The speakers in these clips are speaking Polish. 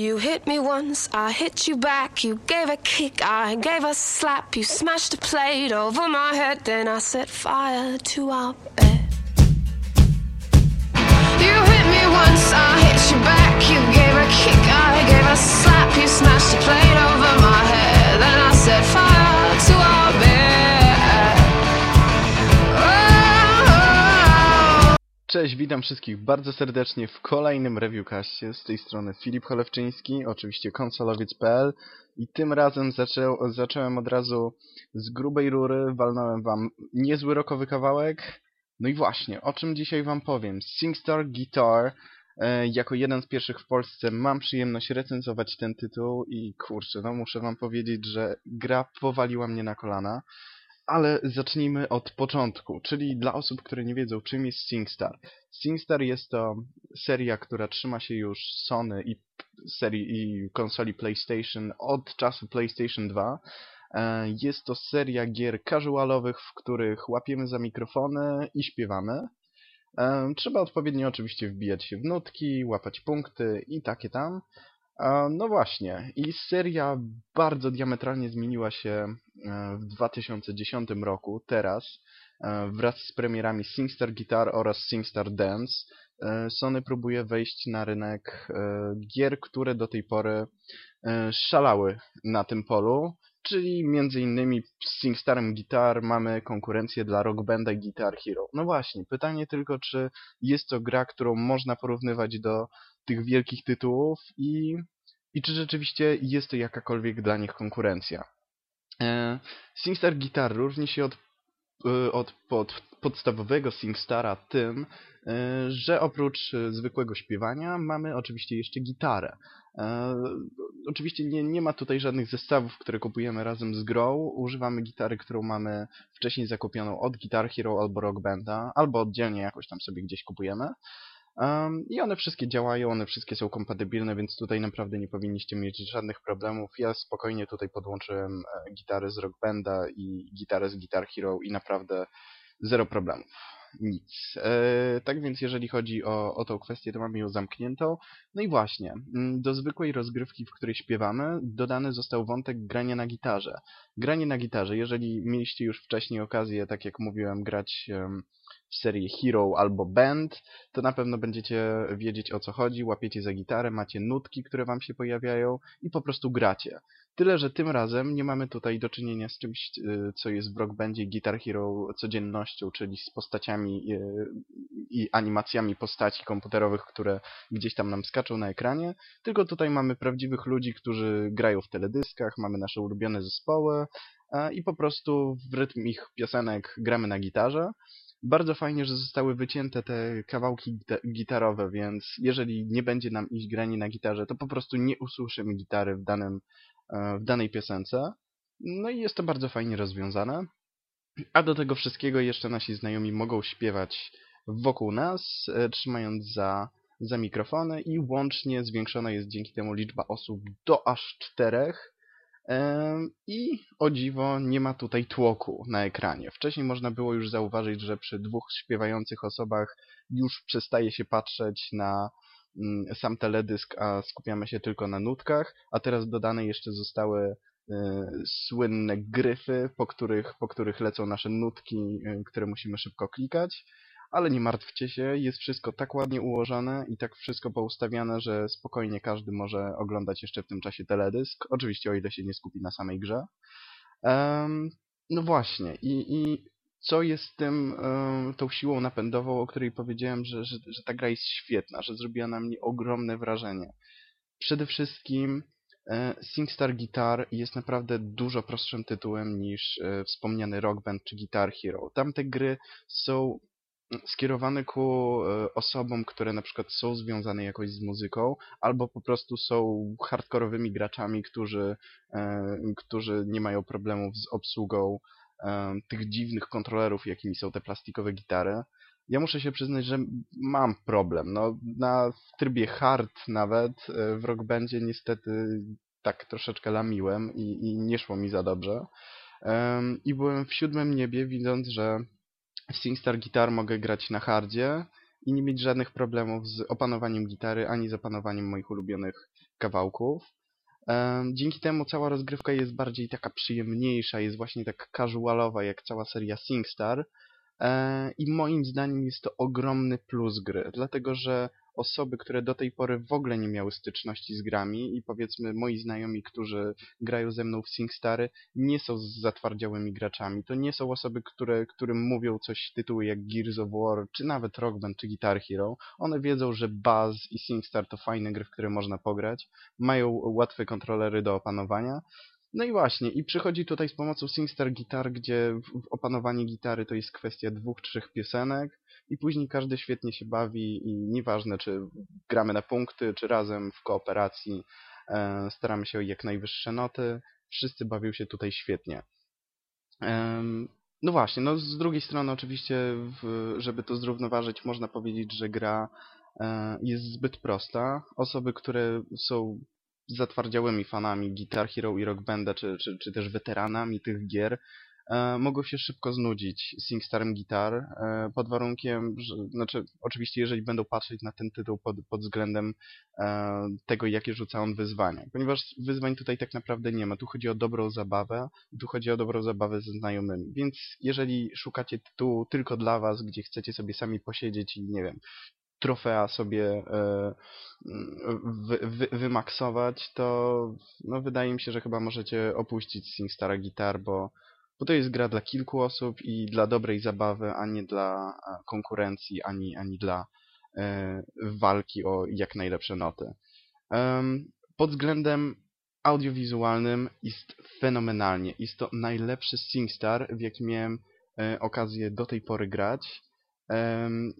You hit me once, I hit you back. You gave a kick, I gave a slap. You smashed a plate over my head, then I set fire to our bed. You hit me once, I hit you back. You gave a kick, I gave a slap. You smashed a plate over my head, then I set fire Cześć, witam wszystkich bardzo serdecznie w kolejnym reviewcaście. Z tej strony Filip Cholewczyński, oczywiście konsolowiec.pl i tym razem zaczę zacząłem od razu z grubej rury, walnąłem wam niezły rokowy kawałek. No i właśnie, o czym dzisiaj wam powiem. SingStar Guitar, e, jako jeden z pierwszych w Polsce mam przyjemność recenzować ten tytuł i kurczę, no muszę wam powiedzieć, że gra powaliła mnie na kolana. Ale zacznijmy od początku, czyli dla osób, które nie wiedzą, czym jest SingStar. SingStar jest to seria, która trzyma się już Sony i serii i konsoli PlayStation od czasu PlayStation 2. E, Jest to seria gier casualowych, w których łapiemy za mikrofony i śpiewamy. E, Trzeba odpowiednio oczywiście wbijać się w nutki, łapać punkty i takie tam. No właśnie, i seria bardzo diametralnie zmieniła się e, w 2010 roku, teraz, e, wraz z premierami SingStar Guitar oraz SingStar Dance. e, Sony próbuje wejść na rynek gier, które do tej pory szalały na tym polu, czyli między innymi z SingStarem Guitar mamy konkurencję dla Rock Banda Guitar Hero. No właśnie, pytanie tylko, czy jest to gra, którą można porównywać do tych wielkich tytułów i, i czy rzeczywiście jest to jakakolwiek dla nich konkurencja. E, SingStar Guitar różni się od, e, od pod, podstawowego SingStara tym, e, że oprócz zwykłego śpiewania mamy oczywiście jeszcze gitarę. Oczywiście nie, nie ma tutaj żadnych zestawów, które kupujemy razem z grą. Używamy gitary, którą mamy wcześniej zakupioną od Guitar Hero albo Rock Banda, albo oddzielnie jakoś tam sobie gdzieś kupujemy. Um, I one wszystkie działają, one wszystkie są kompatybilne, więc tutaj naprawdę nie powinniście mieć żadnych problemów. Ja spokojnie tutaj podłączyłem e, gitarę z Rock Banda i gitarę z Guitar Hero i naprawdę zero problemów. Nic. E, tak więc jeżeli chodzi o, o tą kwestię, to mamy ją zamkniętą. No i właśnie, mm, do zwykłej rozgrywki, w której śpiewamy, dodany został wątek grania na gitarze. Granie na gitarze, jeżeli mieliście już wcześniej okazję, tak jak mówiłem, grać w serię Hero albo Band, to na pewno będziecie wiedzieć o co chodzi, łapiecie za gitarę, macie nutki, które wam się pojawiają i po prostu gracie. Tyle, że tym razem nie mamy tutaj do czynienia z czymś, y, co jest w Rock Bandzie Guitar Hero codziennością, czyli z postaciami y, i animacjami postaci komputerowych, które gdzieś tam nam skaczą na ekranie, tylko tutaj mamy prawdziwych ludzi, którzy grają w teledyskach, mamy nasze ulubione zespoły e, i po prostu w rytm ich piosenek gramy na gitarze. Bardzo fajnie, że zostały wycięte te kawałki gita- gitarowe, więc jeżeli nie będzie nam iść granie na gitarze, to po prostu nie usłyszymy gitary w, danym, e, w danej piosence. No i jest to bardzo fajnie rozwiązane. A do tego wszystkiego jeszcze nasi znajomi mogą śpiewać wokół nas, e, trzymając za, za mikrofony i łącznie zwiększona jest dzięki temu liczba osób do aż czterech. Em, I o dziwo nie ma tutaj tłoku na ekranie. Wcześniej można było już zauważyć, że przy dwóch śpiewających osobach już przestaje się patrzeć na sam teledysk, a skupiamy się tylko na nutkach, a teraz dodane jeszcze zostały e, słynne gryfy, po których, po których lecą nasze nutki, e, które musimy szybko klikać. Ale nie martwcie się, jest wszystko tak ładnie ułożone i tak wszystko poustawiane, że spokojnie każdy może oglądać jeszcze w tym czasie teledysk. Oczywiście o ile się nie skupi na samej grze. Em, no właśnie, i, i co jest tym, tą siłą napędową, o której powiedziałem, że, że, że ta gra jest świetna, że zrobiła na mnie ogromne wrażenie. Przede wszystkim e, SingStar Guitar jest naprawdę dużo prostszym tytułem niż e, wspomniany Rock Band czy Guitar Hero. Tamte gry są skierowane ku e, osobom, które na przykład są związane jakoś z muzyką, albo po prostu są hardkorowymi graczami, którzy, którzy nie mają problemów z obsługą tych dziwnych kontrolerów, jakimi są te plastikowe gitary. Ja muszę się przyznać, że mam problem. No, na, w trybie hard nawet e, w Rock Bandzie niestety tak troszeczkę lamiłem i, i nie szło mi za dobrze. Em, I byłem w siódmym niebie, widząc, że w SingStar Guitar mogę grać na hardzie i nie mieć żadnych problemów z opanowaniem gitary, ani z opanowaniem moich ulubionych kawałków. Dzięki temu cała rozgrywka jest bardziej taka przyjemniejsza, jest właśnie tak casualowa jak cała seria SingStar. E, I moim zdaniem jest to ogromny plus gry, dlatego że osoby, które do tej pory w ogóle nie miały styczności z grami i powiedzmy moi znajomi, którzy grają ze mną w SingStary, nie są zatwardziałymi graczami. To nie są osoby, które, którym mówią coś tytuły jak Gears of War, czy nawet Rock Band, czy Guitar Hero. One wiedzą, że Buzz i SingStar to fajne gry, w które można pograć, mają łatwe kontrolery do opanowania, no i właśnie, i przychodzi tutaj z pomocą SingStar Guitar, gdzie opanowanie gitary to jest kwestia dwóch, trzech piosenek i później każdy świetnie się bawi i nieważne, czy gramy na punkty, czy razem w kooperacji, e, staramy się o jak najwyższe noty, wszyscy bawią się tutaj świetnie. E, no właśnie, no z drugiej strony oczywiście, w, żeby to zrównoważyć, można powiedzieć, że gra e, jest zbyt prosta. Osoby, które są zatwardziałymi fanami Guitar Hero i Rock Banda, czy, czy, czy też weteranami tych gier, e, mogą się szybko znudzić SingStarem Guitar, e, pod warunkiem, że, znaczy oczywiście jeżeli będą patrzeć na ten tytuł pod, pod względem e, tego, jakie rzuca on wyzwania. Ponieważ wyzwań tutaj tak naprawdę nie ma. Tu chodzi o dobrą zabawę, tu chodzi o dobrą zabawę ze znajomymi. Więc jeżeli szukacie tytułu tylko dla was, gdzie chcecie sobie sami posiedzieć i nie wiem, trofea sobie e, wy, wy, wymaksować, to no, wydaje mi się, że chyba możecie opuścić SingStar Guitar, bo, bo to jest gra dla kilku osób i dla dobrej zabawy, a nie dla konkurencji, ani, ani dla e, walki o jak najlepsze noty. Pod względem audiowizualnym jest fenomenalnie. Jest to najlepszy SingStar, w jakim miałem e, okazję do tej pory grać.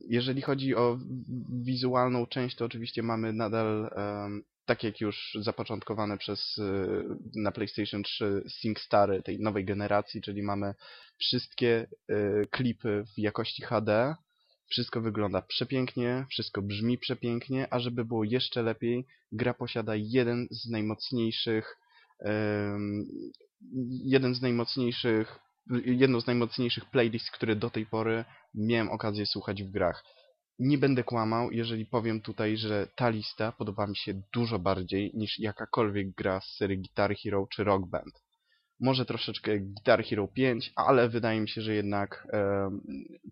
Jeżeli chodzi o wizualną część, to oczywiście mamy nadal, tak jak już zapoczątkowane przez y, na PlayStation 3 SingStary tej nowej generacji, czyli mamy wszystkie y, klipy w jakości HD, wszystko wygląda przepięknie, wszystko brzmi przepięknie, a żeby było jeszcze lepiej, gra posiada jeden z najmocniejszych jeden z najmocniejszych jedną z najmocniejszych playlist, które do tej pory miałem okazję słuchać w grach. Nie będę kłamał, jeżeli powiem tutaj, że ta lista podoba mi się dużo bardziej niż jakakolwiek gra z serii Guitar Hero czy Rock Band. Może troszeczkę Guitar Hero 5, ale wydaje mi się, że jednak e,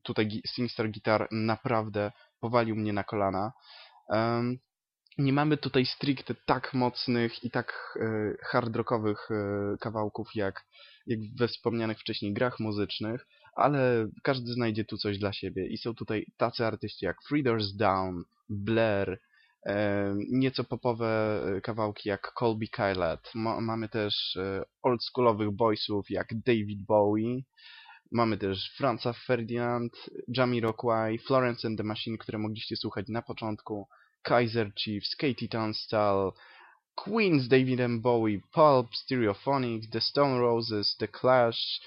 tutaj SingStar Guitar naprawdę powalił mnie na kolana. E, nie mamy tutaj stricte tak mocnych i tak e, hard rockowych e, kawałków jak, jak we wspomnianych wcześniej grach muzycznych, ale każdy znajdzie tu coś dla siebie i są tutaj tacy artyści jak Freeders Down, Blair, e, nieco popowe e, kawałki jak Colby Kylat. Ma, mamy też e, oldschoolowych boysów jak David Bowie, Mamy też Franza Ferdinand, Jamiroquai, Florence and the Machine, które mogliście słuchać na początku, Kaiser Chiefs, Katie Tunstall, Queens, David M. Bowie, Pulp, Stereophonics, The Stone Roses, The Clash,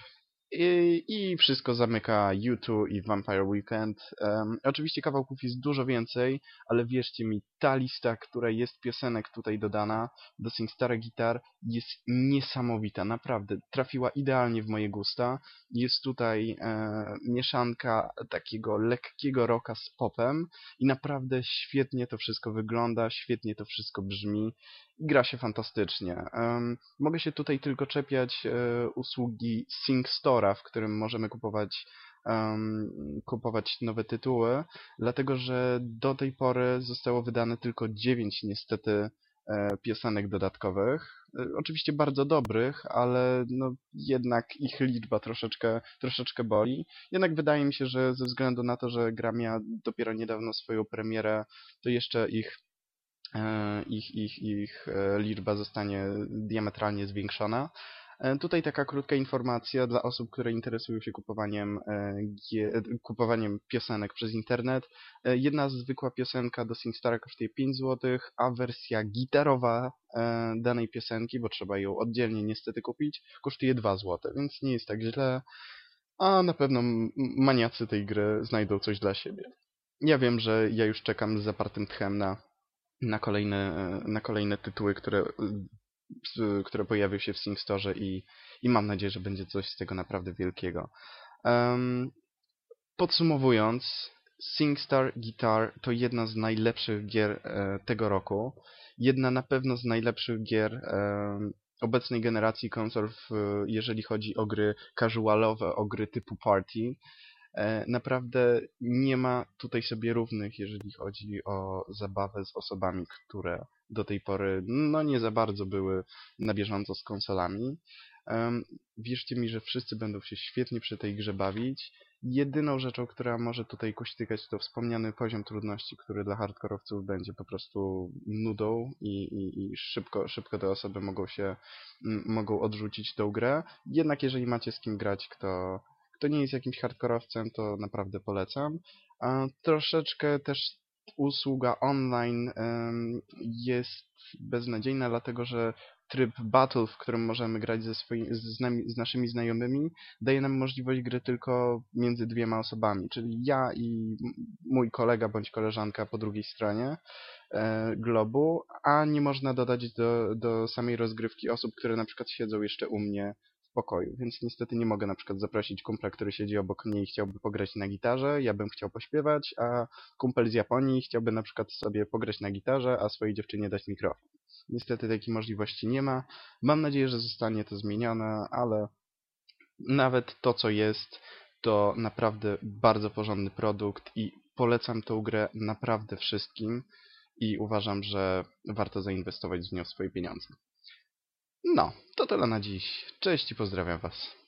i, I, wszystko zamyka U2 i Vampire Weekend. Um, oczywiście kawałków jest dużo więcej, ale wierzcie mi, ta lista, która jest piosenek tutaj dodana do SingStar Guitar jest niesamowita, naprawdę. Trafiła idealnie w moje gusta. Jest tutaj e, mieszanka takiego lekkiego rocka z popem i naprawdę świetnie to wszystko wygląda, świetnie to wszystko brzmi gra się fantastycznie. Um, mogę się tutaj tylko czepiać e, usługi W którym możemy kupować um, kupować nowe tytuły, dlatego że do tej pory zostało wydane tylko 9 niestety e, piosenek dodatkowych. E, oczywiście bardzo dobrych, ale no jednak ich liczba troszeczkę, troszeczkę boli. Jednak wydaje mi się, że ze względu na to, że gra miała dopiero niedawno swoją premierę, to jeszcze ich E, ich, ich, ich liczba zostanie diametralnie zwiększona. E, tutaj taka krótka informacja dla osób, które interesują się kupowaniem, kupowaniem piosenek przez internet. Jedna zwykła piosenka do SingStara kosztuje 5 zł, a wersja gitarowa danej piosenki, bo trzeba ją oddzielnie niestety kupić, kosztuje 2 zł, więc nie jest tak źle, a na pewno maniacy tej gry znajdą coś dla siebie. Ja wiem, że ja już czekam z zapartym tchem na na kolejne, na kolejne tytuły, które, które pojawią się w SingStorze i, i mam nadzieję, że będzie coś z tego naprawdę wielkiego. Um, podsumowując, SingStar Guitar to jedna z najlepszych gier e, tego roku. Jedna na pewno z najlepszych gier e, obecnej generacji konsol, w, jeżeli chodzi o gry casualowe, o gry typu party. E, naprawdę nie ma tutaj sobie równych, jeżeli chodzi o zabawę z osobami, które do tej pory no nie za bardzo były na bieżąco z konsolami. Wierzcie mi, że wszyscy będą się świetnie przy tej grze bawić. Jedyną rzeczą, która może tutaj kuśtykać, to wspomniany poziom trudności, który dla hardkorowców będzie po prostu nudą i, i, i szybko, szybko te osoby mogą się m, mogą odrzucić tą grę. Jednak jeżeli macie z kim grać, kto, kto nie jest jakimś hardkorowcem, to naprawdę polecam. A troszeczkę też usługa online jest beznadziejna, dlatego że tryb battle, w którym możemy grać ze swoimi, z, nami, z naszymi znajomymi, daje nam możliwość gry tylko między dwiema osobami, czyli ja i mój kolega bądź koleżanka po drugiej stronie e, globu, a nie można dodać do, do samej rozgrywki osób, które na przykład siedzą jeszcze u mnie pokoju, więc niestety nie mogę na przykład zaprosić kumpla, który siedzi obok mnie i chciałby pograć na gitarze, ja bym chciał pośpiewać, a kumpel z Japonii chciałby na przykład sobie pograć na gitarze, a swojej dziewczynie dać mikrofon. Niestety takiej możliwości nie ma. Mam nadzieję, że zostanie to zmienione, ale nawet to, co jest, to naprawdę bardzo porządny produkt i polecam tą grę naprawdę wszystkim i uważam, że warto zainwestować w nią swoje pieniądze. No, to tyle na dziś. Cześć i pozdrawiam Was.